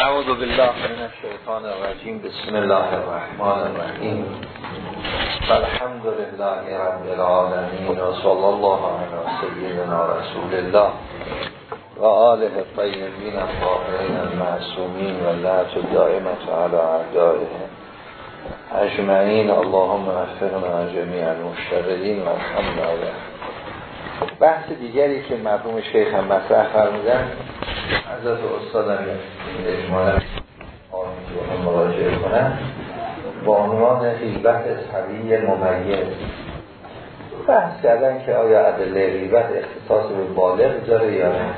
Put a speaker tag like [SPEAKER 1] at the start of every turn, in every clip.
[SPEAKER 1] اعوذ بالله من الشیطان الرجیم. بسم الله الرحمن الرحیم. الحمد لله رب العالمین و صلی الله علی سیدنا رسول الله و آله الطیبین الطاهرین المعصومین و لعت دائمت علی اعدائه اجمعین. اللهم وفقنا جمیع المشتغلین و الحمد بحث دیگری که مرحوم شیخ هم مطرح فرمودن حضرت استادم اجمالا هم مراجعه با عنوان غیبت سوی ممیز. بحث کردن که آیا عدله غیبت اختصاص به بالغ داره یا نه.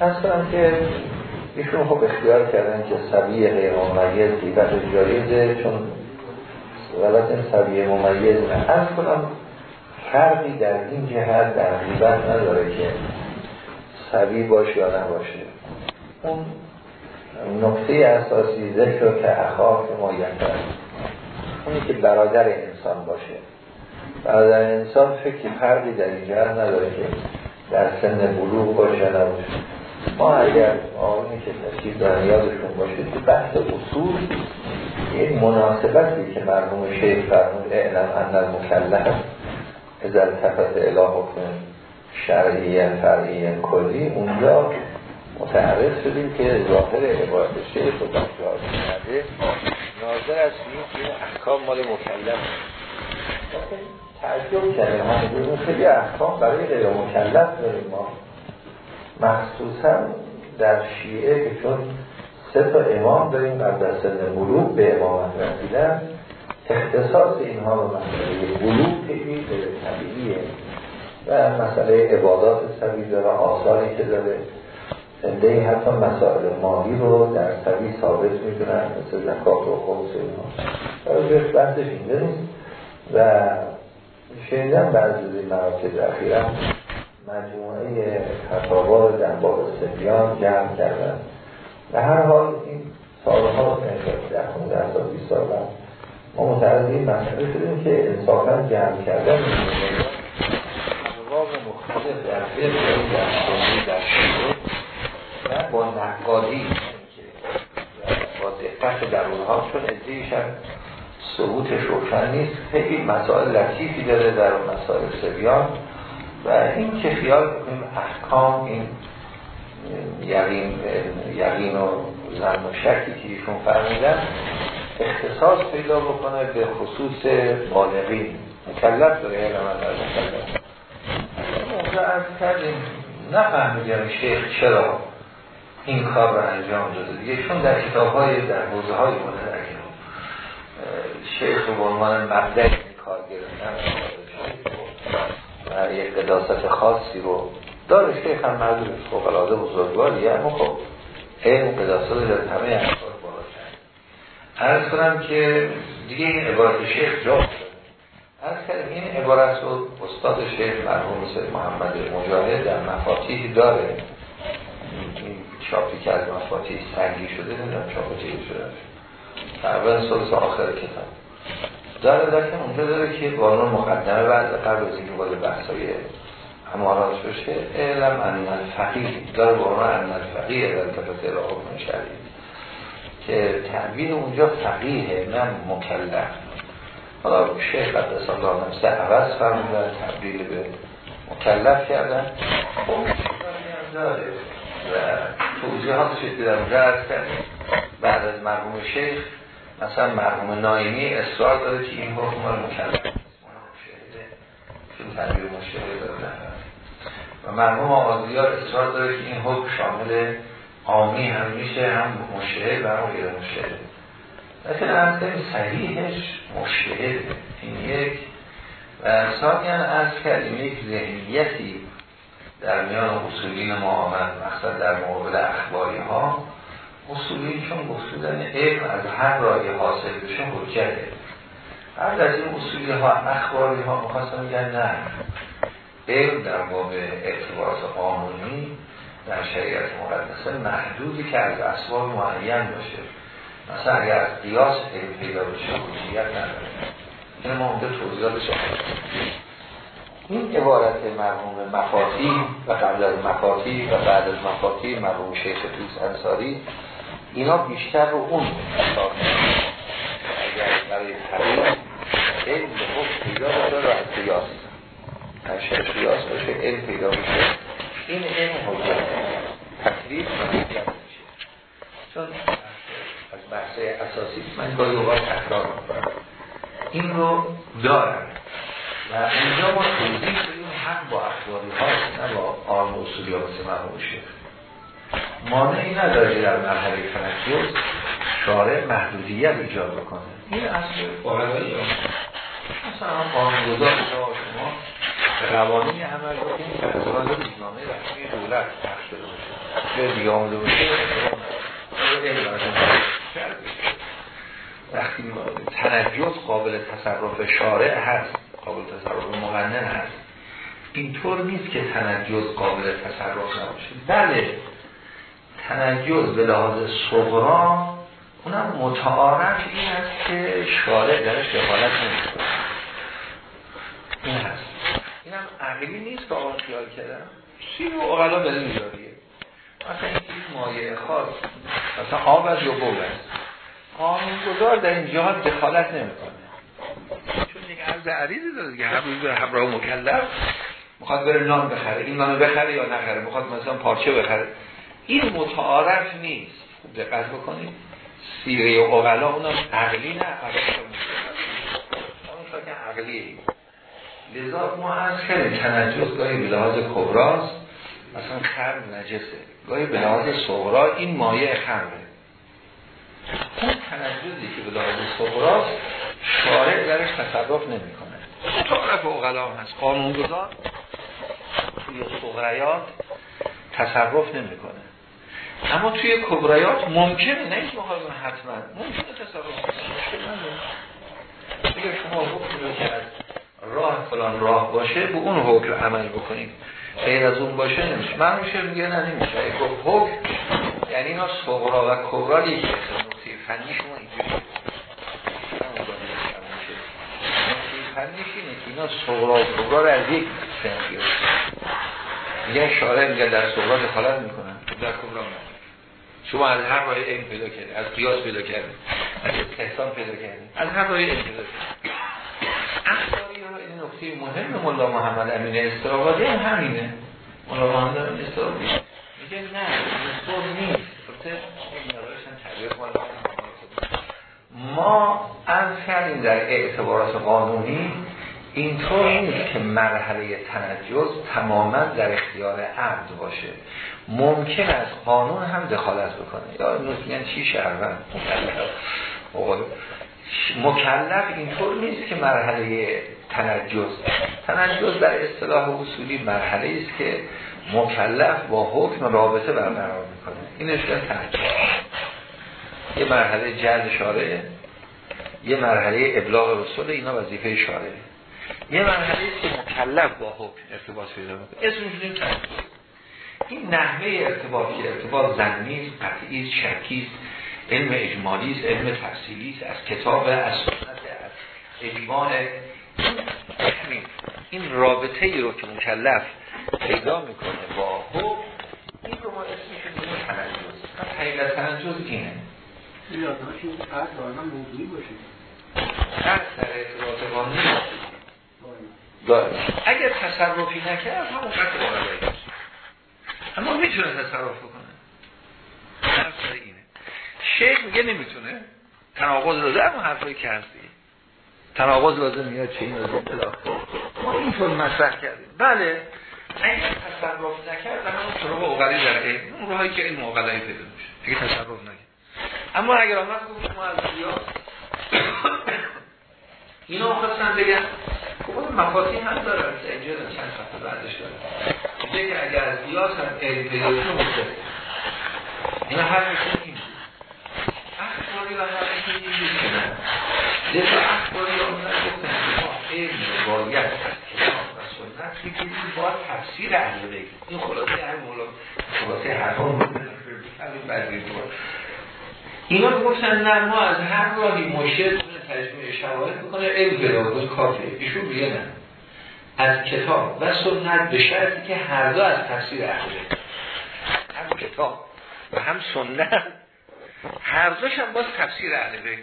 [SPEAKER 1] اصلا که ایشون خب اختیار کردن که سوی غیر ممیز غیبت جایزه چون این سوی ممیز نه. از کنم فرقی در این جهت در غیبت نداره که سوی باشه یا نباشه. اون نقطه اساسی ذکر که اخاف ما اونی که برادر انسان باشه. برادر انسان فکر فرقی در این جهت نداره که در سن بلوغ باشه نباشه. ما اگر آنی که تشکیل دارن یادشون باشه که بحث اصول این مناسبتی که مرحوم شیخ فرمود اعلم ان المکلف از التفت اله حکم. شرعی فرعی کلی اونجا متعرض شدیم که ظاهر عبارت شیخ و بخشار کرده ناظر از این احکام مال مکلف تعجب کرده من خیلی احکام برای غیر مکلف داریم ما. مخصوصا در شیعه که چون سه تا امام داریم قبل از سن بلوغ به امامت رسیدن اختصاص اینها به مسئله بلوغ خیلی طبیعیه. و مسئله عبادات سوی داره آثاری که داره. زنده حتی مسائل مالی رو در سوی ثابت می‌دونن مثل زکات و خمس اینها و بحثش اینجا نیست. و شنیدم بعضی مراکز اخیرا مجموعه فتاوا رو در باب سبیان جمع کردن. و هر حال این سالها در خونه در سال 20 سال ما متعرض این مسئله شدیم که انصافا جمع کردن. در فقه در سنی در و با نقادی با دقت در اونها چون ادهیش هم ثبوتش روشن نیست خیلی مسائل لطیفی داره در مسائل سبیان و این که خیال کنیم احکام این یقین, یقین و زن و شکی که ایشون فرمیدن اختصاص پیدا بکنه به خصوص بالغین مکلف داره علم در مکلف موقع از کردیم نفهمیدیم شیخ چرا این کار رو انجام داده؟ دیگه چون در کتاب های در حوزه های متدرک شیخ رو عنوان مبدع کار گرفتن و یک قداست خاصی رو داره. شیخ هم مردم فوق العاده بزرگواریه اما خب علم قداست رو در همه افکار بالا کرد. عرض کنم که دیگه این عبارت شیخ جا از کردیم این عبارت رو استاد شیخ مرحوم سید محمد مجاهد در مفاتیح داره. چاپی که از مفاتیح سنگی شده نمی‌دونم چاپ چیزی شده. تقریبا سال آخر کتاب. داره لیکن اونجا داره که قانون مقدمه بعد قبل از اینکه وارد بحثای امارات بشه اعلم ان الفقیه داره قانون ان الفقیه در تفت شرعی که تعبیر اونجا فقیه نه مکلف. شیخ قدس الله نفسه عوض فرمودن تبدیل به مکلف کردن. خب و توضیحاتش دیدم. رد کردیم. بعد از مرحوم شیخ مثلا مرحوم نایمی اصرار داره که این حکم رو مکلف چون تنبیر مشهده داره. و مرحوم آقازیار اصرار داره که این حکم شامل عامی هم میشه هم مشهده و هم غیر مشهده لیکن از صحیحش مشهده این یک. و ثانیان از کردیم یک ذهنیتی در میان اصولین ما آمد مقصد در مقابل اخباری ها اصولی چون گفتودن علم از هر راهی حاصل بشه حجته. بعد از این اصولی ها اخباری ها مخواستم میگن نه. علم در باب اعتبارات قانونی در شریعت مقدسه محدودی که از اسباب معین باشه. مثلا اگر قیاس علم پیدا بشه حجیت نداره. این ما اونجا توضیحاتش این عبارت مرحوم مفاتی و قبل از مفاتی و بعد از مفاتی مرحوم شیخ توس انصاری اینا بیشتر رو اون اگر برای طبیعی علم به حکم پیدا بشه رو از قیاس. هر قیاس باشه علم پیدا بشه این علم حجت تکلیف حجت چون از بحث اساسی من گاهی اوقات تکرار می‌کنم. این رو دارم و اینجا ما توضیح کنیم حق با اخباری هاست نه با آن اصولی ها مثل مرحوم شیخ. مانعی نداره در مرحله تنجز شارع محدودیت ایجاد بکنه. این اصل باقی مثلا قانونگذار شما قوانین عمل بکنید که از راز روزنامه رسمی دولت پخش شده باشه. یا دیگه آمده باشه وقتی تنجز قابل تصرف شارع هست قابل تصرف مغنن هست اینطور نیست که تنجز قابل تصرف نباشه. بله تنجز به لحاظ صغرا اونم متعارف این است که شارع درش دخالت نمی‌کنه. این هست. اینم عقلی نیست که آن خیال کردم. سیر و اغلا به این جاریه مثلا این مایه خاص. مثلا آب از یا بول قانونگذار در این جهات دخالت نمی‌کنه. چون یک عرض عریضی داره که همون همراه مکلف. می‌خواد بره نان بخره این نانو بخره یا نخره؟ می‌خواد مثلا پارچه بخره. این متعارف نیست. خوب دقت بکنید. سیره و اغلا اونم عقلی نه اون که عقلیه. لذا ما از خیلی تنجز گاهی به لحاظ کبراست مثلا خرم نجسه. گاهی به لحاظ صغرا این مایه خمره اون تنجزی که به لحاظ صغراست شارع درش تصرف نمی کنه متعارف اغلا هست قانونگذار توی صغریات تصرف نمی‌کنه. اما توی کبرایات ممکنه نه اینکه مخالفه حتما ممکنه تصرف نداره. اگر شما حکم که از راه فلان راه باشه به اون حکم عمل بکنید. غیر از اون باشه نمیشه. من میشه میگه نه نمیشه. حکم یعنی اینا صغرا و کبرا یکی فنی شما اینجوری فنیش که اینا صغرا و کبرا رو از یک سنفی میگه شارع میگه در صغرا دخالت می‌کنن در کبرا نه شما از هر راه این پیدا کردید از قیاس پیدا کردید از احسان پیدا کردید از هر راه این پیدا ها این نکته مهم ملا محمد امین استرابادی هم همینه ملا محمد امین استرابادی میگه نه این نیست. ما از کردیم در اعتبارات قانونی اینطور نیست که مرحله تنجز تماما در اختیار عبد باشه. ممکن است قانون هم دخالت بکنه. یا میگن چی شهروند؟ مکلف. اینطور نیست که مرحله تنجز. تنجز در اصطلاح اصولی مرحله است که مکلف با حکم رابطه برقرار این اشکال تنجز یه مرحله جلد شارعه یه مرحله ابلاغ رسول اینا وظیفه شارعه یه مرحله است که مکلف با حکم ارتباط پیدا می‌کنه. اسمش تنجز این نحوه ارتباط که ارتباط زنی است قطعی علم اجمالی است علم تفصیلی است از کتاب از سنت از ایمان. این رابطه ای رو که مکلف پیدا می‌کنه با حکم این رو ما اسمش میگیم تنجز. حقیقت تنجز اینه. هر در ارتباط قانونی داره اگر تصرفی نکرد همون قطع بالا اما می‌تونه تصرف کنه حرف اینه. شیخ میگه نمی‌تونه. تناقض لازم اما حرفایی که هستی تناقض لازم میاد چه این لازم ما اینطور مطرح کردیم. بله. اگر تصرف نکرد اما اون طرق اوغلی در این اون راهی که این اوغلی پیدا میشه. دیگه تصرف نکرد. اما اگر آمد گفت ما از زیاد اینا خواستن بگن خب مفاتی هم دارن اینجا چند صفحه بعدش دارن میگه که اگر از قیاس هم علم پیدا کنه مشکل این هر میشه این اخباری و هر میشه این نیست نه. لذا اخباری اون گفتن که ما علم باید از و سنت بگیریم باید تفسیر اهل بیت این خلاصه هر مولا خلاصه حرفان اینا گفتن نه ما از هر راهی مشکل تجمیع شواهد بکنه علم پیدا کافه ایشون بیه نه. از کتاب و سنت به شرطی که هر دو از تفسیر اهل هم کتاب و هم سنت. هر دوش هم باز تفسیر اهل بیت.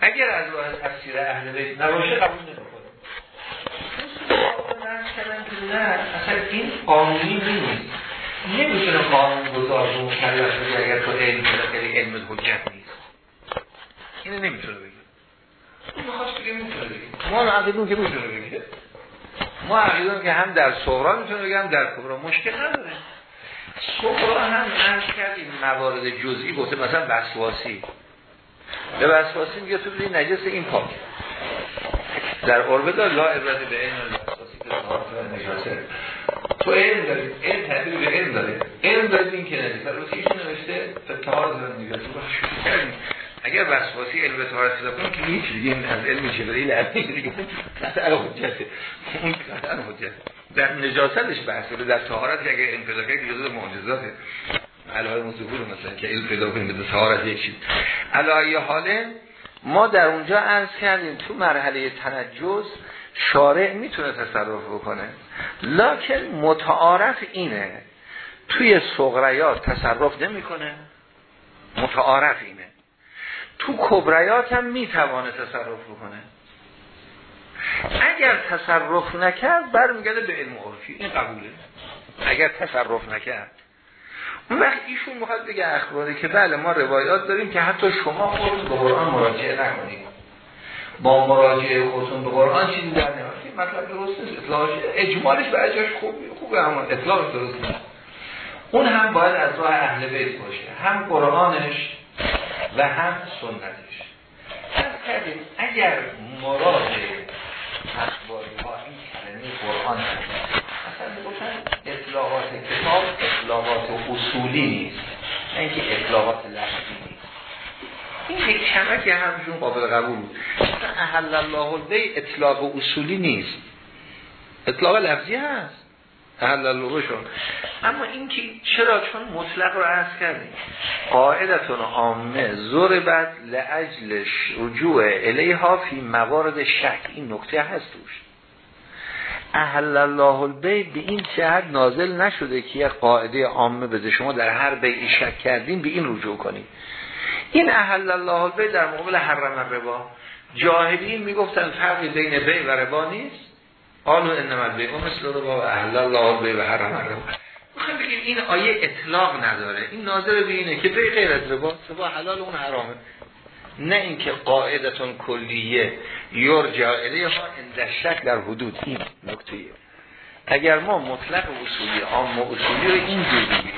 [SPEAKER 1] اگر از راه تفسیر اهل بیت نباشه قبول نمی‌کنه نه اصلا این قانونی نیست. نمی‌تونه قانون گذار و مکلف بگه اگر تو علم خیلی علم حجت نیست. اینو نمی‌تونه بگه. این می‌خواست بگه. ما عقیدون که می‌تونه بگه. ما عقیدون که هم در صغرا می‌تونه بگه هم در کبرا مشکل نداره. صغرا هم عرض کردیم موارد جزئی گفته مثلا وسواسی. به وسواسی میگه تو بلی نجس این پاک. در عربه لا عبرت به این که تو علم داری علم تعبیر به علم داره علم داری این که نجاسه رو ایشون نوشته فتار دارن نجاسه اگر وسواسی علم به طهارت پیدا کنه که هیچ دیگه. از علم جبرئیل علمی دیگه. قطعا حجته اون قطعا حجته در نجاستش بحثه در طهارت که اگر علم پیدا کنه جزء معجزاته. علاوه مظهور مثلا که علم پیدا کنه به طهارت یک چیز. علاوه حاله ما در اونجا عرض کردیم تو مرحله تنجز شارع می‌تونه تصرف بکنه. لکن متعارف اینه. توی صغریات تصرف نمی‌کنه. متعارف اینه. تو کبریات هم می‌توانه تصرف بکنه. اگر تصرف نکرد برمیگرده به علم عرفی. این قبوله. اگر تصرف نکرد. اون وقت ایشون می‌خواد بگه اخباری که بله ما روایات داریم که حتی شما خود به قرآن مراجعه نکنید. با مراجعه خودتون به قرآن چیزی در نمید مطلب درست نیست. اطلاعش اجمالش به اجاش خوب خوبه اما اطلاعش درست نیست. اون هم باید از راه اهل بیت باشه. هم قرآنش و هم سنتش. از کردیم اگر مراد اخباری ها این کلمه قرآن مثلا بگوشن اطلاعات کتاب اطلاعات اصولی نیست. اینکه اطلاعات نیست این یک که همشون قابل قبول بود. احل الله البی اطلاق اصولی نیست. اطلاق لفظی هست. تحلل شد. اما این که چرا؟ چون مطلق رو عرض کردیم. قاعدتون عامه زور بعد لعجل رجوع الیها فی موارد شک. این نکته هست توش. احل الله البی به این جهت نازل نشده که یک قاعده عامه بده. شما در هر بیعی شک کردیم به این رجوع کنید این احل الله البی در مقابل حرم الربا. جاهلین می‌گفتن فرقی بین بی و ربا نیست. قالو انما البیع مثل رو با اهل الله به و حرم حرم می‌خوام بگیم این آیه اطلاق نداره. این ناظر به اینه که به غیر از ربا سبا حلال اون حرامه. نه اینکه قاعدتون کلیه. یرجع الیها اند شک در حدود این نکته اگر ما مطلق اصولی عام اصولی رو این جور بگیریم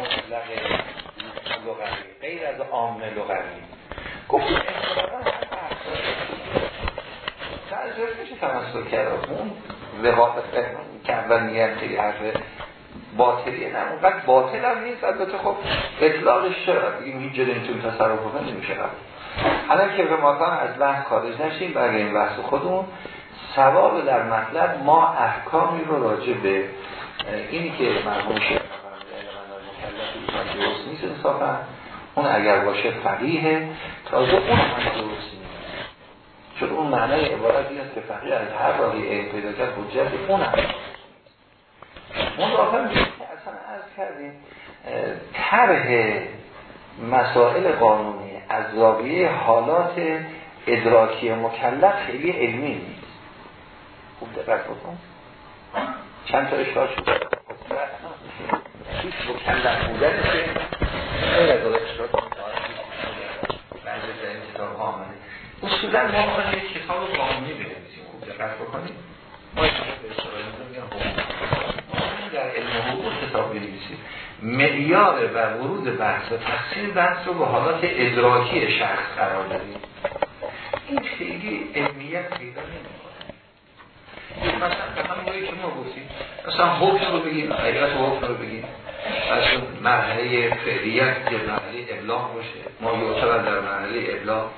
[SPEAKER 1] مطلق لغوی غیر از عام لغوی. گفتیم تعجب میشه تمثل کرد. اون وقافت که اول میگن خیلی حرف باطلیه نه اونقدر باطل هم نیست. البته خب اطلاقش چرا؟ بگیم هیچ جده اینطور تصرف بکن نمیشه حالا که به از بحث خارج نشیم برای این بحث خودمون سواب در مطلب ما احکامی رو راجع به اینی که مرموم شیخ درست نیست انصافا. اون اگر باشه فقیه تازه اون هم درست چون اون معنی عبارتی است که فقیه از هر راهی علم پیدا کرد حجت اون هم. اون که اصلا از کردیم طرح مسائل قانونی از زاویه حالات ادراکی مکلف خیلی علمی نیست. خوب دقت بکن. چند تا اشکال شد هیچ مکلف بودن که غیر از اشکال بعضی در این کتاب ها آمده اصولا ما باید یک کتاب قانونی بنویسیم خوب دقت بکنیم. ما در علم حقوق کتاب بنویسیم معیار و ورود بحث و تقسیم بحث رو به حالات ادراکی شخص قرار دادیم. این خیلی علمیت پیدا نمی‌کنه. مثلا به همون که ما گفتیم مثلا حکم رو بگیم حقیقت حکم رو بگیم. از مرحله فعلیت که مرحله ابلاغ باشه. ما یعتبر در مرحله ابلاغ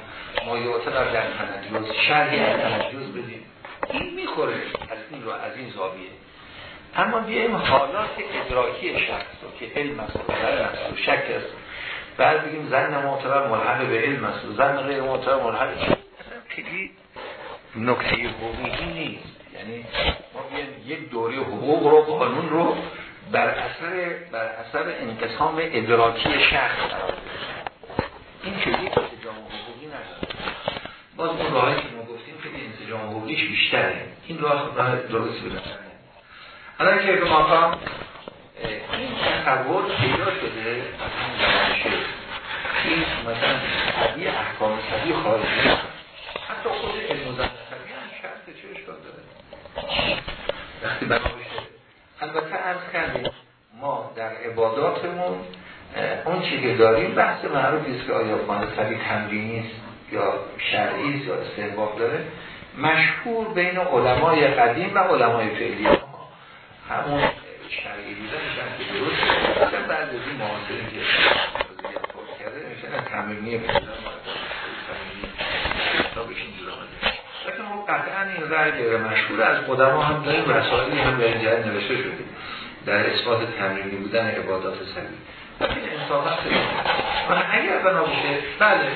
[SPEAKER 1] ما یعتبر در تنجز شرحی از تنجز بدیم. این می‌خوره. از این رو از این زاویه. اما بیایم حالات ادراکی شخص رو که علم است و است و شک است. بعد بگیم زن معتبر ملحق به علم است و زن غیر معتبر ملحق خیلی نکته حقوقی نیست. یعنی ما بیایم یک دوری حقوق رو قانون رو بر اثر بر اثر انقسام ادراکی شخص این که یک انسجام حقوقی نداره. باز اون راهی که ما گفتیم خیلی انسجام حقوقیش بیشتره. این راه راه درست بودن الان که به ما این تصور پیدا شده از این زمان این مثلا طبیع احکام طبیع خارجی حتی خود علم زمان طبیع هم شرط چه اشکال داره؟ وقتی بنا بشه البته عرض کردیم ما در عباداتمون اون چی که داریم بحث معروفی که آیا طبیع تمرینی است یا شرعی است یا استحباب داره. مشهور بین علمای قدیم و علمای فعلی همون شرعی دیدن که درست مثلا بعد از این معاصرین که کرده نمیشه تمرینی لیکن ما قطعا این رأی غیر مشهور از قدما هم داریم رسائلی هم به این جهت نوشته شده در اثبات تمرینی بودن عبادات لیکن انصافا و اگر بنا بشه بله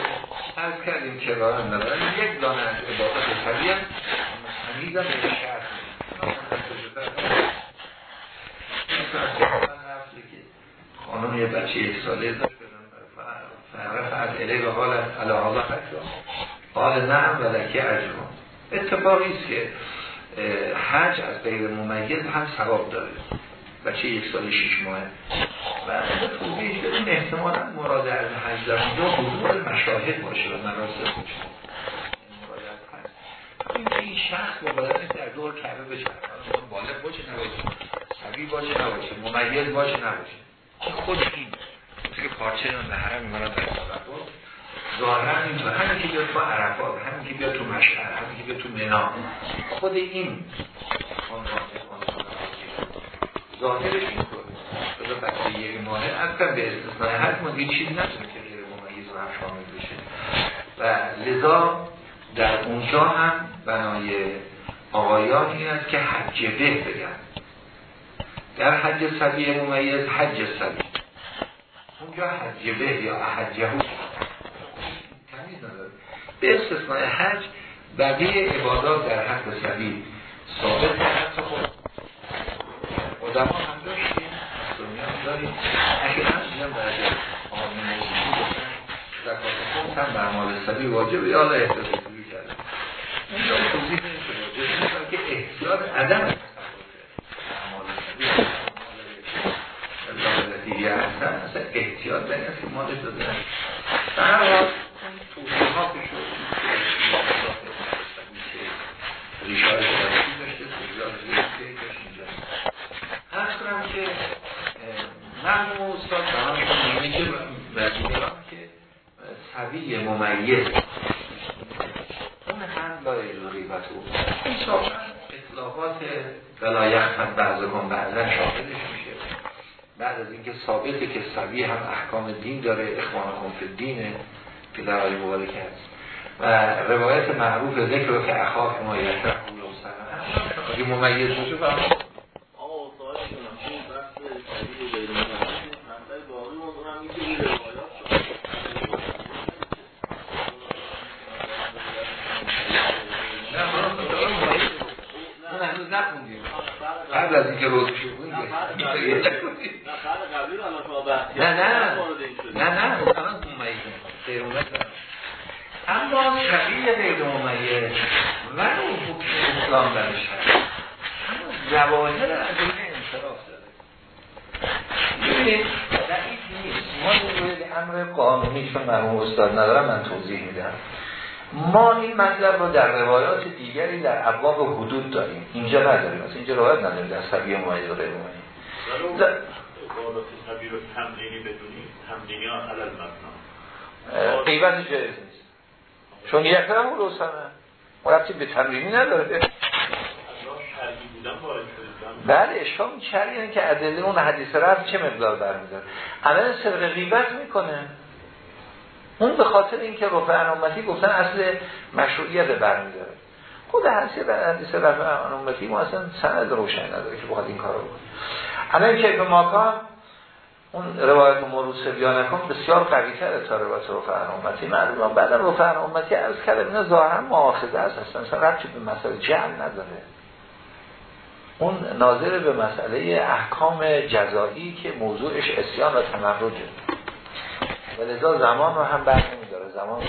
[SPEAKER 1] عرض کردیم که راه ندارن یک دانه از عبادات سبیل هم همیزم خانم یه بچه یک ساله داشت از اله و حال علا حالا حال نعم و لکه اتفاقی است که حج از غیر ممیز هم ثواب داره بچه یک سال شیش ماه. و توضیحش بدیم احتمالا مراد از حج در اونجا حضور مشاهد باشه و مراسم باشه. این این شخص با بدن در دور کعبه بشه بالغ باشه نباشه سبی باشه نباشه ممیز باشه نباشه. خود این که پارچه به حرم میماند در ظاهرا اینطور همین که بیاد تو عرفات همین که بیاد تو مشهر همین که بیاد تو منا خود این ظاهرش اینطور بذار بچه یک ماهه اصلا به استثناء ما دیگه چیزی نداره که غیر ممیز رو هم شامل بشه. و لذا در اونجا هم بنای آقایان این است که حج به بگن. در حج سبیه ممیز حج سبیه اونجا حج به یا حجه به استثناء حج بقیه عبادات در حق سبیل. ثابت حتی خود. قدما هم داشتیم دنیا هم داریم. اگر هم دیدم بعد آمین موضوعی گفتن زکات خود هم بر مال سبیل واجب یا الله احتاج کرده اونجا توضیح نمیشه که احتیاط عدم احتیاط به که مالش در هر کنم که و که سوی ممیز اون هم لای ریبت او این ولایت بعض کن بعضا شاهدش میشه بعد از اینکه ثابته که سوی هم احکام دین داره اخوان فی دینه که در آیه مبارک هست. و روایت معروف ذکر رو که اخاف ما یتر اگه ممیز باشه فهم اون هنوز نخوندیم. قبل از اینکه روز شد. نه نه نه نه الان ممیزه غیر اما شبیه غیر ممیز و اون حکم اسلام درش زواهر از این انصراف داره. ببینید ضعیف نیست. ما روی امر قانونی چون مرحوم استاد ندارم من توضیح میدم. ما این مطلب رو در روایات دیگری در ابواب حدود داریم. اینجا نداریم. مثلا اینجا روایت نداریم. در سبیه ممیز و غیر ممیز
[SPEAKER 2] عبادات سبیل رو تمرینی بدونیم تمرینی ها علل مبنا.
[SPEAKER 1] قیبت جایز نیست. چون یک هم رو سمه مربطی به تمرینی نداره. بله اشکام شرعی که ادله اون حدیث رفت چه مقدار برمیداره؟ عمل سرق غیبت می‌کنه. اون به خاطر اینکه رفع امتی گفتن اصل مشروعیت برمیداره. خود حدیث حدیث رفع امتی ما اصلا سند روشن نداره که بخواد این کارو بکنه. الان که به ماکان اون روایت مروس بیانکان بسیار قوی تره تا روایت رفع امتی معلوم بعد رفع امتی عرض کردم اینا ظاهرا مؤاخذه است اصلا ربطی به مسئله جمع نداره. اون ناظر به مسئله احکام جزایی که موضوعش اسیان و تمرده و زمان رو هم بر نمیداره زمان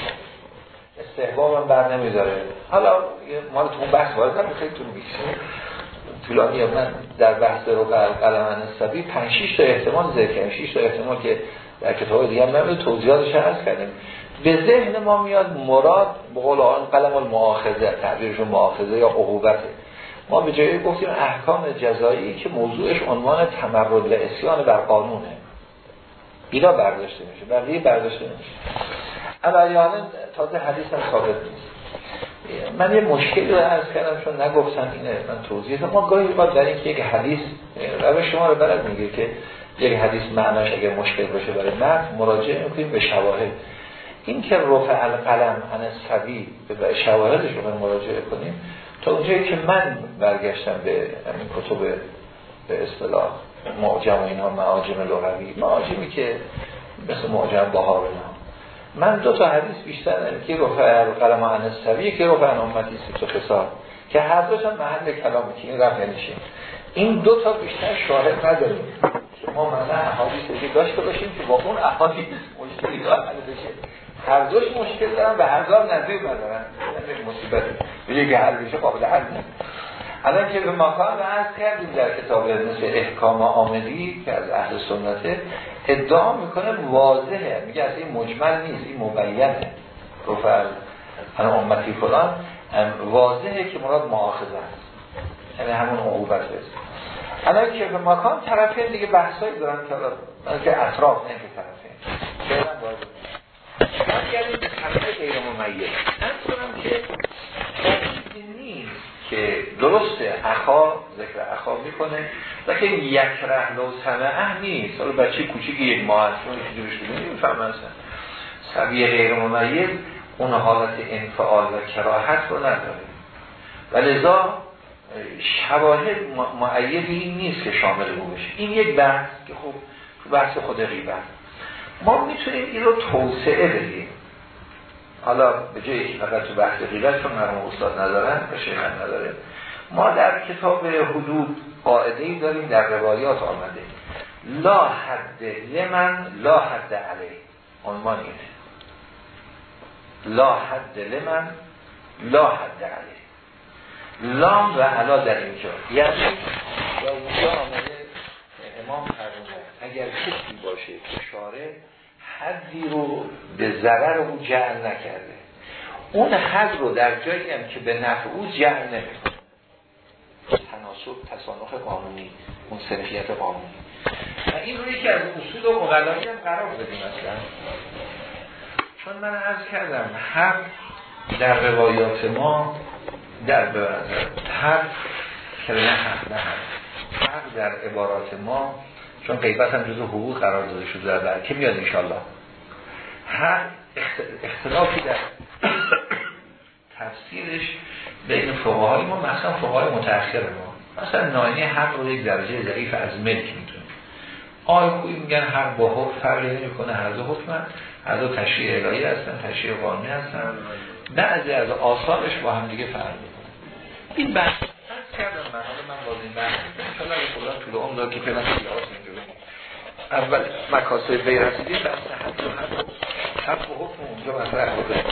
[SPEAKER 1] استحباب هم بر نمیداره حالا مال تو بحث وارد هم خیلی طول طولانی من در بحث رو قلم نسبی 5 6 تا احتمال ذکر 6 تا احتمال که در کتاب دیگه هم توضیحاتش هست کردیم به ذهن ما میاد مراد به قول آن قلم المؤاخذه تعبیرشون مؤاخذه یا عقوبته. ما به جایی گفتیم احکام جزایی که موضوعش عنوان تمرد و اسیان بر قانونه. اینا برداشته میشه بقیه برداشته میشه اولیانه تازه حدیث هم ثابت نیست. من یه مشکلی رو عرض کردم چون نگفتن اینه من توضیح ما گاهی باید در اینکه یک حدیث روش شما رو بلد میگه که یک حدیث معناش اگر مشکل باشه برای مرد مراجعه می‌کنیم به شواهد. این که رفع القلم عن سبی به شواهدش رو مراجعه کنیم تا اونجایی که من برگشتم به این کتب به اصطلاح معجم و اینها معاجم لغوی معاجمی که مثل معجم بهار من دو تا حدیث بیشتر که رفع القلم عن سبی که رفع امتی سی تو خسار که هر دوشن محل کلامه که این رفع نشیم این دو تا بیشتر شاهد نداریم. ما مثلا احادیث داشته باشیم که با اون احادیث مشکلی دار بشه. هر دوش مشکل دارن به هر دار نظیر ندارن. مصیبت. بگه که بشه قابل حل نیست. الان که به مکان عرض کردیم در کتاب مثل احکام آمدی که از اهل سنته ادعا می‌کنه واضحه. میگه از این مجمل نیست این مبینه. رفع انا امتی فلان واضحه که مراد معاخذه است. یعنی همون عقوبت است. الان که به مکان طرفین دیگه بحثایی دارن که اطراف نه که فعلا باید برگردیم به طرف غیر ممیز از کنم که نیست که درسته اخا ذکر اخا می‌کنه و که یک رهل و سمعه نیست. حالا بچه کوچیک یک ماه هست اون که جورش بگیم نمیفهم سبیه غیر ممیز اون حالت انفعال و کراحت رو نداره. و لذا شواهد معیدی این نیست که شامل اون بشه. این یک بحث که خب بحث خود غیبت. ما می‌تونیم این رو توسعه بدیم. حالا به جایی که فقط تو بحث غیبت چون مرموم استاد ندارن و شیخن نداره ما در کتاب حدود قاعده داریم در روایات آمده. لا حد لمن لا حد علیه. عنوان اینه. لا حد لمن لا حد علیه. لام و علا در اینجا یعنی یا اونجا آمده امام فرمونه اگر کسی باشه که حدی رو به ضرر او جعل نکرده. اون حد رو در جایی هم که به نفع او جعل نمی‌کنه. تناسب تصانخ قانونی اون سنفیت قانونی. و این رو یکی از اصول و مقدمی هم قرار بدیم اصلا. چون من عرض کردم هم در روایات ما در هر کلمه حق نه حق در عبارات ما چون غیبت هم جزو حقوق قرار داده شده در که میاد انشالله هر اختلافی در تفسیرش بین فقهای ما مثلا فقهای متأخر ما. مثلا ناینی حق رو یک درجه ضعیف از ملک می‌تونه. آی خوی میگن هر با حکم فرقی نمی‌کنه هر دو حکم هر دو تشریع الهی هستن تشریع قانونی هستن. بعضی از آثارش با هم دیگه فرق می‌کنه. این بحث کردم من حالا من این بحث خدا طول عمر که اول مکاسب بی رسیدیم حد و حد حد و حکم اونجا مطرح بوده.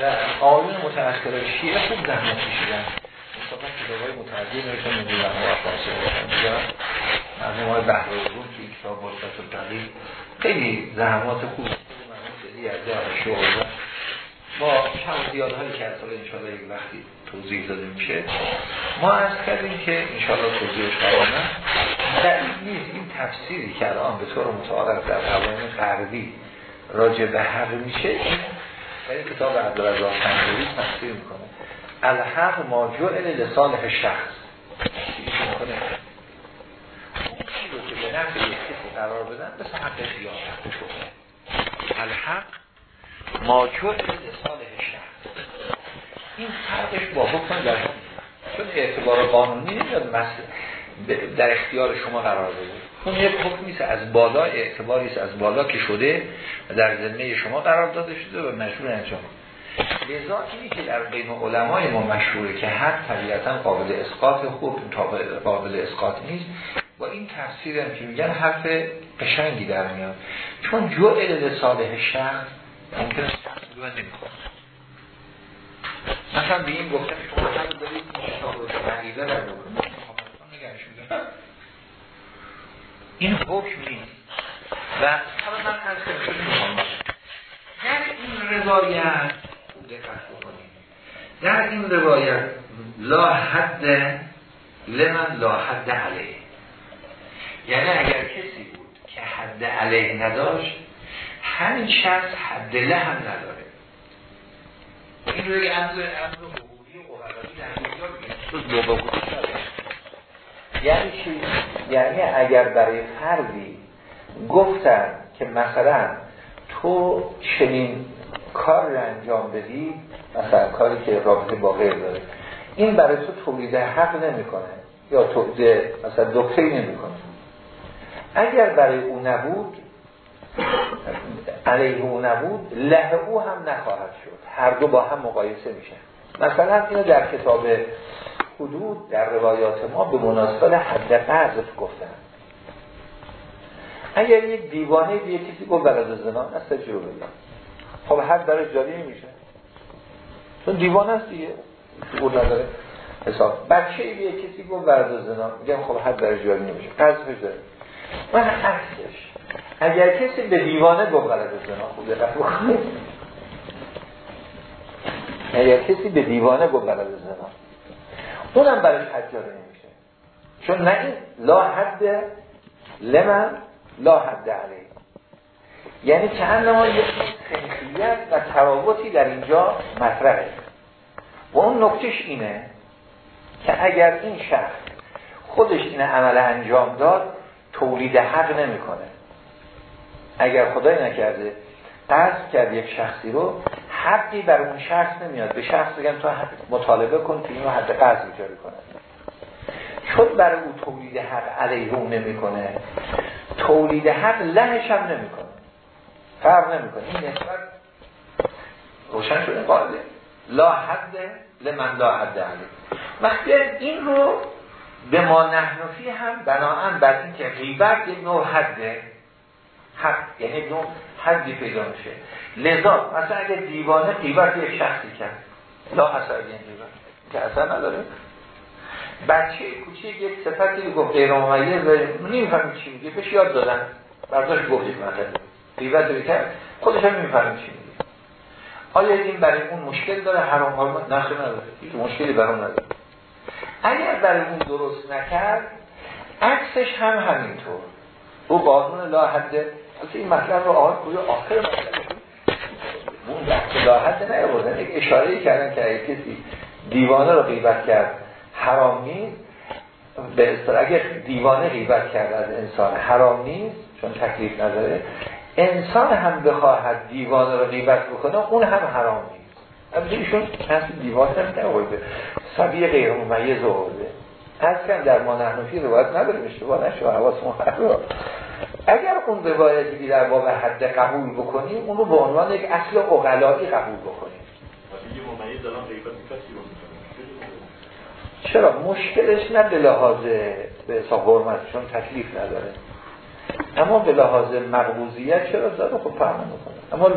[SPEAKER 1] و آیون متأخر شیعه خوب زحمت کشیدن مصطفا کتابای متعدی نوشتن میگه زحمت افراسه اونجا مرحوم های بحر روم که کتاب باشت و تقیل خیلی زحمات خوب از در با هم زیادهایی که اصلا انشاءالله یک وقتی توضیح داده میشه ما از کردیم که انشاءالله توضیحش در نیست این تفسیری که الان به طور متعارف در قوانین غربی راجع به حق میشه این کتاب عبدالرزا خندوری تفسیر می‌کنه. الحق ما جعل لصالح شخص اون که به نفع یک کسی قرار بدن مثل حق خیانت. الحق ما جعل لصالح شخص این فرقش با حکم در چون اعتبار قانونی نمیاد در اختیار شما قرار بده. اون یک حکمی از بالا اعتباری از بالا که شده و در ذمه شما قرار داده شده و مجبور انجام. لذا اینی که در بین علمای ما مشهوره که حق طبیعتا قابل اسقاط خوب قابل اسقاط نیست با این تفسیر هم که میگن حرف قشنگی در میاد. چون جعل لصالح شخص ممکن است رو نمی‌خواد مثلا به این گفتن شما دارید این شاید در این حکم نیست و حالا من از در این روایت دقت بکنید. در این روایت لا حد لمن لا حد علیه. یعنی اگر کسی بود که حد علیه نداشت همین شخص حد له هم نداره. این روی امر حقوقی و قراری در اینجا یعنی چی؟ یعنی اگر برای فردی گفتن که مثلا تو چنین کار رو انجام بدی مثلا کاری که رابطه با غیر داره این برای تو تولید حق نمی‌کنه یا تولید مثلا دکتری نمی‌کنه. اگر برای او نبود علیه او نبود له او هم نخواهد شد. هر دو با هم مقایسه میشن. مثلا اینو در کتاب حدود در روایات ما به مناسبت حد قذف گفتن. اگر یک دیوانه به کسی گفت ولد زنا استجروب الله خب حد برای جاری نمیشه. چون دیوانه است دیگه. شعور نداره. حساب. بچه به کسی گفت ولد زنا. میگم خب حد برای جاری نمیشه. قذفش داره. من عکسش. اگر کسی به دیوانه گفت ولد زنا خوب دقت اگر کسی به دیوانه گفت ولد زنا اونم برای حد جاری نمیشه. چون نه این لا حد لمن لا حد علیه. یعنی که انما یک سنخیت و تراوتی در اینجا مطرحه. و اون نکتش اینه که اگر این شخص خودش این عمل انجام داد تولید حق نمی‌کنه. اگر خدای نکرده قصد کرد یک شخصی رو حقی بر اون شخص نمیاد. به شخص بگن تو مطالبه کن که اینو حد قصد جاری کنه. چون برای او تولید حق علیه اون نمی‌کنه. تولید حق لهش هم نمی‌کنه. فرق نمی‌کنه. این نسبت روشن شده قاعده. لا حد لمن لا حد علیه. وقتی این رو به ما نحنفی هم بناهن بر این که غیبت یک نوع حده حق یعنی نوع حدی پیدا میشه. لذا مثلا اگه دیوانه غیبت یک شخصی کرد. لا اثر این که اثر نداره. بچه کوچیک یک صفتی گفت غیر و نمی‌فهمی چی میگه. بهش یاد دادن. برداشت گفتید مثلا غیبت رو کرد. خودش هم نمی‌فهمی چی میگه. آیا این برای اون مشکل داره؟ حرام حرمت نخیر نداره. هیچ مشکلی برام نداره. اگر برای اون درست نکرد عکسش هم همینطور. او قانون لا حده این مطلب رو آن کجا آخر مطلب اون لا حده نیاوردن. یک اشاره کردن که کسی دیوانه رو غیبت کرد حرام نیست. به اگر دیوانه غیبت کرد از انسان حرام نیست چون تکلیف نداره. انسان هم بخواهد دیوانه رو غیبت بکنه اون هم حرام نیست. از ایشون کسی دیوانه هم نورده سبیه غیر ممیز آورده. از در ما نحنفی روایت نداریم اشتباه نشو حواس محرم اگر اون روایتی در باب حد قبول بکنیم اون رو به عنوان یک اصل اقلایی قبول بکنیم. چرا؟ مشکلش نه به لحاظ به حساب حرمت چون تکلیف نداره. اما به لحاظ مقبوضیت چرا داره خب فهم می‌کنه اما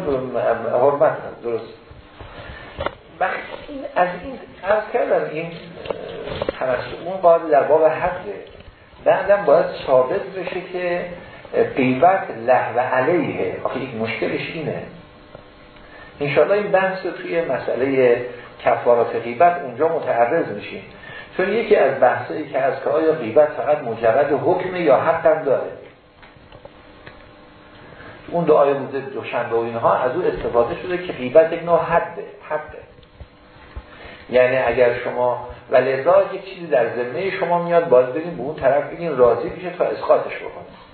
[SPEAKER 1] حرمت درست. این از این از کردم این تنسل اون باید در باب حده. بعدم باید ثابت بشه که قیبت لحو علیه. آخه یک مشکلش اینه. انشاءالله این بحث توی مسئله کفارات غیبت اونجا متعرض میشیم. چون یکی از بحثایی که از که آیا غیبت فقط مجرد حکم یا حق داره؟ اون دعای بوده دوشنبه و اینها از او استفاده شده که غیبت یک نوع حده حده. یعنی اگر شما و لذا یک چیزی در ذمه شما میاد باز بریم به اون طرف بگین راضی میشه تا اسقاطش بکنید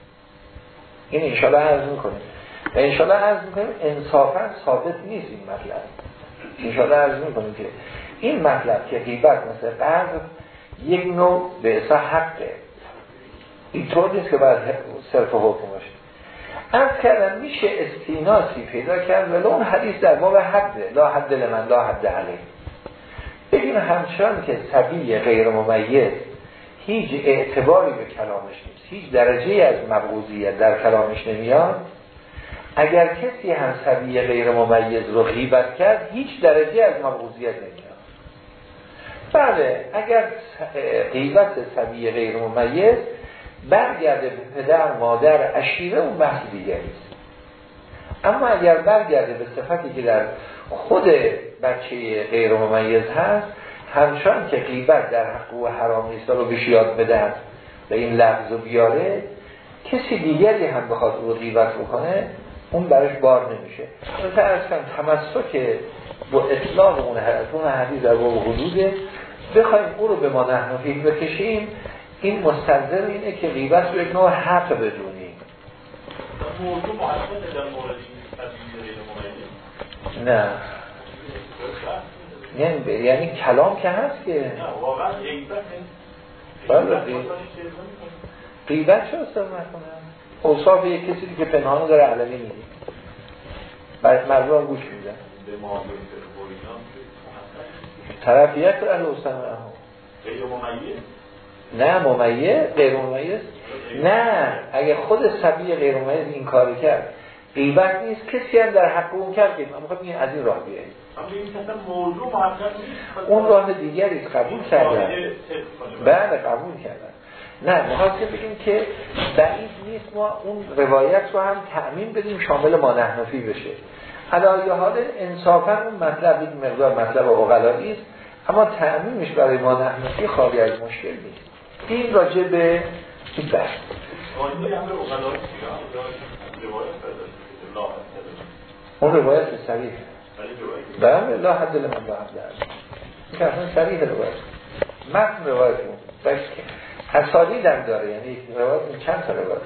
[SPEAKER 1] این انشالله عرض می‌کنیم و انشالله عرض می‌کنیم انصافا ثابت نیست این مطلب. انشالله عرض می‌کنیم که این مطلب که غیبت مثل قرض یک نوع به اصلا حقه. اینطور نیست که باید صرف حکم باشه. از کردن میشه استیناسی پیدا کرد ولی اون حدیث در باب حده. لا حد لمن لا حد علیه. بگیم همچنان که سبیل غیر ممیز هیچ اعتباری به کلامش هیچ درجه از مبعوضیت در کلامش نمیاد. اگر کسی هم سبیه غیر ممیز رو غیبت کرد هیچ درجه از مبعوضیت نمیاد. بله اگر غیبت سبیه غیر ممیز برگرده به پدر مادر اشیره اون بحث دیگری است. اما اگر برگرده به صفتی که در خود بچه غیر ممیز هست همچنان که غیبت در حق و حرام نیست رو بهش یاد به این لفظ رو بیاره کسی دیگری هم بخواد رو غیبت بکنه اون برش بار نمیشه. مثلا کن که با اطلاق اون اون حدیث در باب حدوده بخوایم او رو به ما نحنفی بکشیم این مستنظر اینه که غیبت رو یک نوع حق بدونیم. نه. یعنی, یعنی کلام که هست که بله غیبت چه اصلا نکنم اوصاف یک کسی که پنهانو داره علمی میدی برای مردم گوش میدن. طرفیت رو اهل نه ممیز غیر ممیز؟ نه اگه خود سبیه غیر ممیز این کاری کرد. قیبت نیست کسی هم در حق اون کرد که من می‌خوام از این راه بیایید اون راه دیگری قبول کردن. بله قبول کردن. نه می‌خواستیم بگیم که بعید نیست ما اون روایت رو هم تأمین بدیم شامل ما نحنفی بشه. علایه حال انصافا اون مطلب این مقدار مطلب اغلایی است اما تأمینش برای ما نحنفی خالی از مشکل نیست. این راجع به این بحث اون روایت سریح بله لا حد لمن لا حد این اصلا سریح روایت. متن روایت اون. حسادی دم داره یعنی روایت چند تا روایت.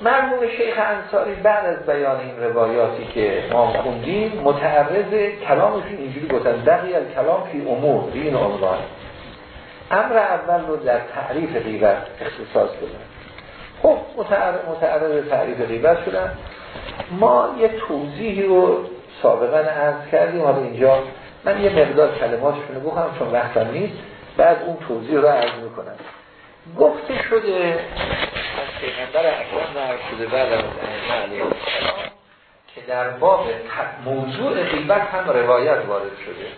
[SPEAKER 1] مرموم شیخ انصاری بعد از بیان این روایاتی که ما خوندیم متعرض کلامشون اینجوری گفتن دقیق کلام فی امور این عنوان امر اول رو در تعریف غیبت اختصاص بدن. خب متعرض تعریف غیبت شدن. ما یه توضیحی رو سابقا عرض کردیم. حالا اینجا من یه مقدار کلماتشون رو بخونم چون وقتم نیست. بعد اون توضیح رو عرض می‌کنم. گفته شده از پیغمبر نقل شده بعد از که در باب موضوع غیبت هم روایت وارد شده.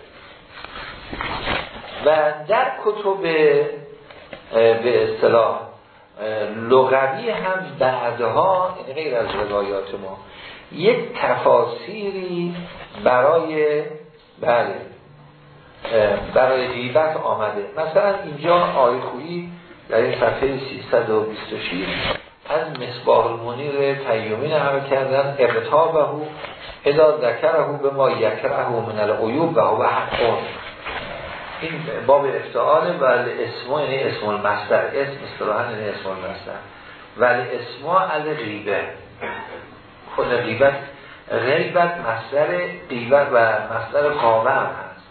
[SPEAKER 1] و در کتب به اصطلاح لغوی هم بعدها یعنی غیر از روایات ما یک تفاسیری برای بله برای غیبت آمده. مثلا اینجا آیه خویی در این صفحه 326 از مصباح المنیر تیومی نقل کردن ارتابه اذا ذکره به ما یکره من العیوب و هو حقون این باب افتعال ولی اسما یعنی اسم المصدر. اسم اصطلاحا یعنی اسم المصدر. ولی اسما علی غیبه خود غیبت غیبت مصدر غیبت و مصدر قابه هم هست.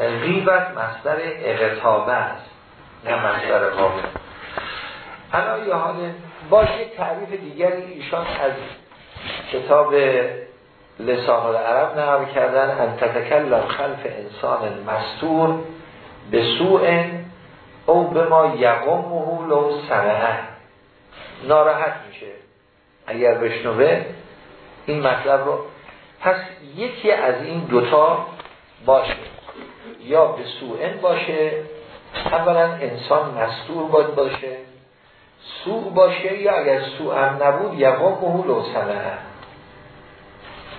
[SPEAKER 1] غیبت مصدر اغتابه است نه مصدر قابه الان یه حال باشه تعریف دیگری ایشان از کتاب لسان العرب نقل کردن ان تتکلم خلف انسان مستور به سوء او به ما یقومه لو سمعه. ناراحت میشه. اگر بشنوه این مطلب رو پس یکی از این دوتا باشه. یا به سوءن باشه اولا انسان مستور باید باشه سوء باشه یا اگر سوء هم نبود یقومه لو سمعه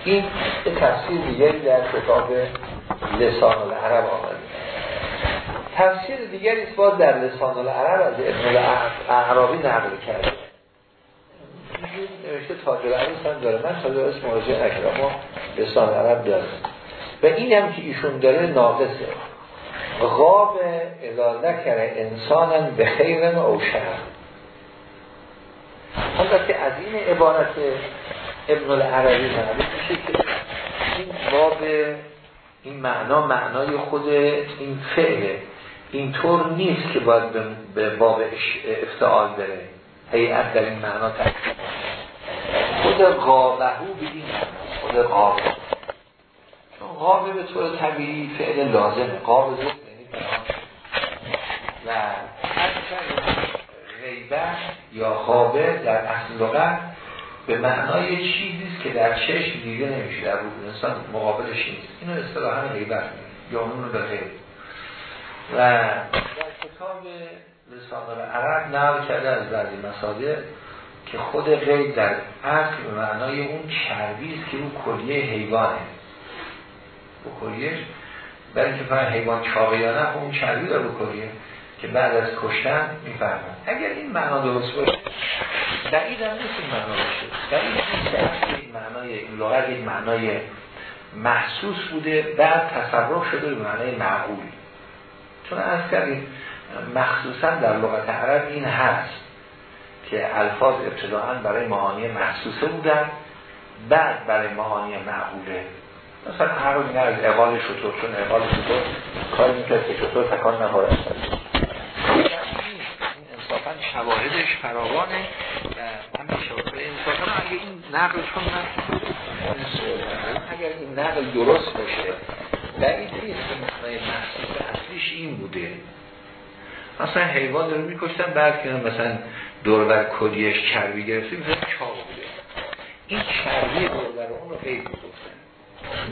[SPEAKER 1] این تفسیر دیگری در کتاب لسان العرب آمده. تفسیر دیگری باز در لسان العرب از ابن اعرابی نقل کرده. نوشته تاج العروس هم داره. من تاج العروس مراجعه نکردم. ما لسان العرب داره و این هم که ایشون داره ناقصه. غاب اذا کرده انسانا به خیر او شهر البته از این عبارت ابن العربی میشه که این باب این معنا معنای خود این فعله. اینطور نیست که باید به باب افتعال بره. هیئت در این معنا تکلیف خود غابهو بگیم. خود غابه چون غابه به طور طبیعی فعل لازم. قابه زد یعنی و غیبه یا خوابه در اصل لغت به معنای چیزی که در چشم دیده نمیشه در روح انسان مقابلش نیست. اینو اصطلاحا غیبت یا اون به غیب. و در کتاب لسان عرب نقل کرده از بعضی مسادر که خود غیب در اصل به معنای اون چربی که اون کلیه حیوانه. به کلیهش برای اینکه فقط حیوان چاقه یا نه خب اون چربی داره به کلیه که بعد از کشتن میفرمان اگر این معنا درست باشه بعید هم نیست این معنا باشه. بعید نیست که این معنای لغت این معنای محسوس بوده بعد تصرف شده به معنای معقول. چون از کردیم مخصوصا در لغت عرب این هست. که الفاظ ابتداعا برای معانی محسوسه بودن بعد برای معانی معقوله. مثلا هر رو میگه از اقال شطور چون اقال شطور کار می‌کرد که شطور تکان نخوره انصافا شواهدش فراوانه و همین شواهد انصافا اگه این نقل چون من اگر این نقل درست باشه این نیست که محسوس اصلیش این بوده. مثلا حیوان رو میکشتن بعد که مثلا دوربر کلیش چربی گرفتیم مثلا چاق بوده. این چربی دوربر اون رو غیر می‌گفتن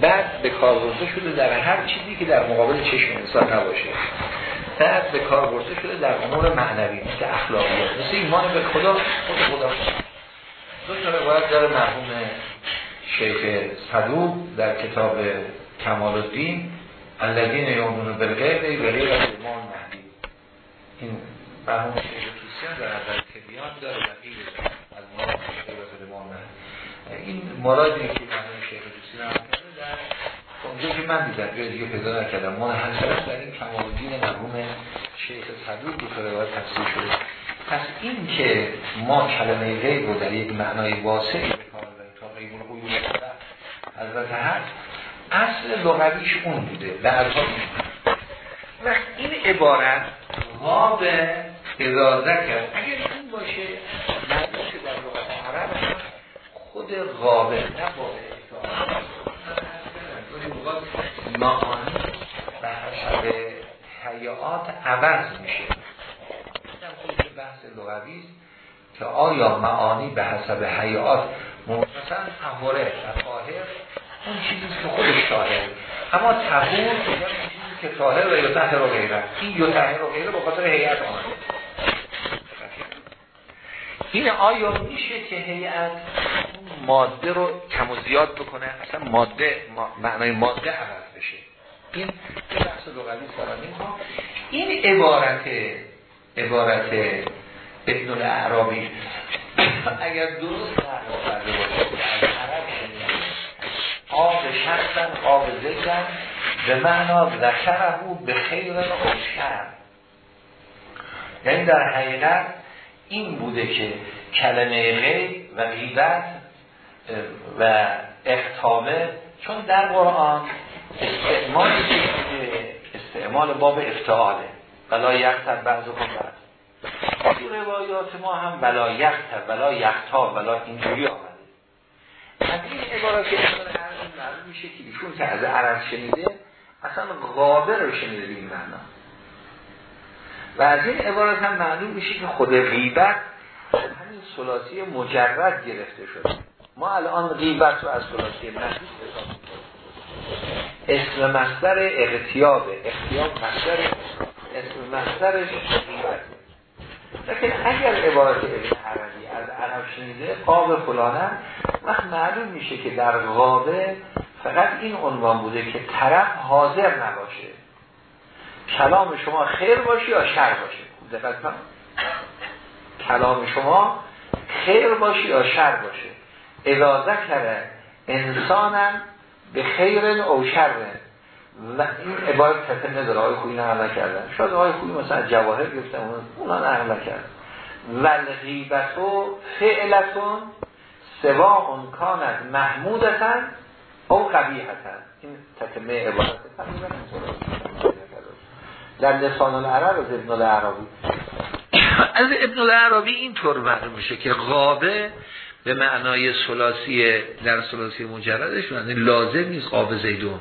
[SPEAKER 1] بعد به کار برده شده در هر چیزی که در مقابل چشم انسان نباشه. بعد به کار برده شده در امور معنوی مثل اخلاقیات. مثل ایمان به خدا خود خدا. دو تا روایت داره مرحوم شیخ صدوق در کتاب کمال الدین الذین یومون بالغیب از ایمان مهدی. این مرحوم شیخ توسیان در تبیان داره و غیر از ایمان این مرادی که مرحوم شیخ توسیان هم در اونجا که من دیدم جای دیگه پیدا نکردم. منحصرا در این کمال الدین مرحوم شیخ صدوق دو روایت تفسیر شده. پس این که ما کلمه غیب رو در یک معنای واسعی به کار تا غیب القیوم البته هست اصل لغویش اون بوده بعدها و این عبارت غاب اضازه کرد اگر این باشه معنیش در لغت عرب خود غابه نه معانی به حسب حیات عوض میشه این بحث لغوی که آیا معانی به حسب حیات مثلا تهوره و اون چیزی که خودش طاهر اما تهور که طاهر و یطهر و غیره این یطهر و غیره به خاطر هیئت آمده این آیا میشه که هیئت ماده رو کم و زیاد بکنه. اصلا ماده معنای ماده عوض بشه. این بحث لغوی فرانی ها این عبارت عبارت ابن الاعرابی اگر درست نقل کرده باشه از عرب آب شخصا آب زیدن به معنا ذکره به خیر و شر. یعنی در حقیقت این بوده که کلمه غیب و غیبت و اختامه چون در قرآن استعمال استعمال باب افتعاله. بلا یختر بعض. کن بعد تو روایات ما هم بلا یختر بلا یختا بلا اینجوری آمده. از این عبارات که اصلا عرض میشه که ایشون که از عرض شنیده اصلا غابه رو شنیده این معنا. و از این عبارت هم معلوم میشه که خود غیبت همین سلاسی مجرد گرفته شده. ما الان غیبت رو از محدود حساب اسم مصدر اغتیابه اغتیاب مصدر اسم مصدرش غیبت. لیکن اگر عبارت ابن عربی از عرب شنیده قاب فلانه وقت معلوم میشه که در غابه فقط این عنوان بوده که طرف حاضر نباشه. کلام شما خیر باشه یا شر باشه؟ دقت کلام شما خیر باشه یا شر باشه؟ اذا ذکر انسانم به خیر او شر. و این عبارت کسی نداره. آقای خویی نقل کردن شاید آقای خویی مثلا جواهر گفتن اونا نقل کرد و الغیبتو فعلتون سوا اون کانت محمودتن او قبیحتن. این تکمه عبارت در لسان العرب از ابن العربی. از ابن العربی این طور میشه که غابه به معنای سلاسی در سلاسی مجردش لازم نیست قاب زیدون.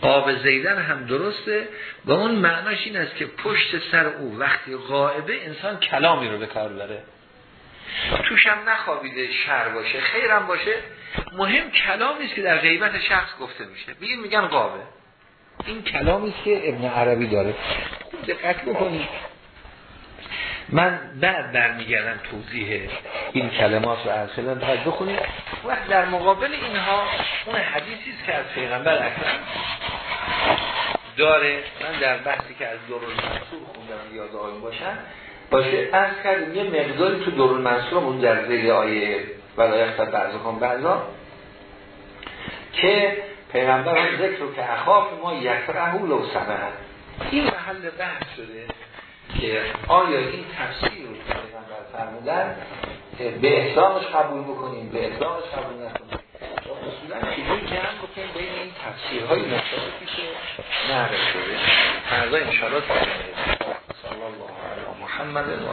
[SPEAKER 1] قاب زیدن هم درسته و اون معناش این است که پشت سر او وقتی غائبه انسان کلامی رو به کار بره توش هم نخوابیده شر باشه خیرم باشه. مهم کلامی است که در غیبت شخص گفته میشه. بگیم میگن قابه. این کلامی است که ابن عربی داره. دقت بکنید. من بعد برمیگردم توضیح این کلمات رو از خلال باید بخونید. وقت در مقابل اینها اون حدیثی است که از پیغمبر اکرم داره. من در بحثی که از دور المنصور خوندم یاد آقایون باشن باشه از کردیم یه مقداری تو دور المنصورمون در زیر آیه ولایت بعضا کن بعضا که پیغمبر ذکر رو که اخاف ما یکره لو سمه این محل بحث شده. که آیا این تفسیر رو که فرمودن به احسامش قبول بکنیم به احسامش قبول نکنیم اصولا چیزی که هم بکنیم بین این تفسیرهای مختلفی که نقل شده فردا انشاءالله صلی الله علیه محمد